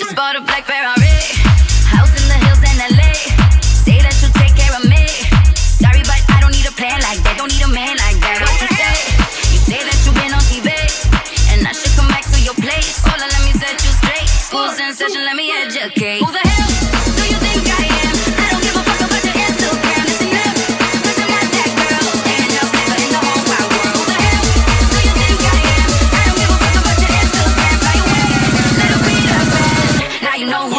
Just bought a black Ferrari. House in the hills in LA. Say that you take care of me. Sorry, but I don't need a plan like that. Don't need a man like that. What you say? You say that you've been on TV. And I should come back to your place. All I let me set you straight. School's in session, let me educate. Who the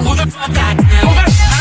Motherfucker, motherfucker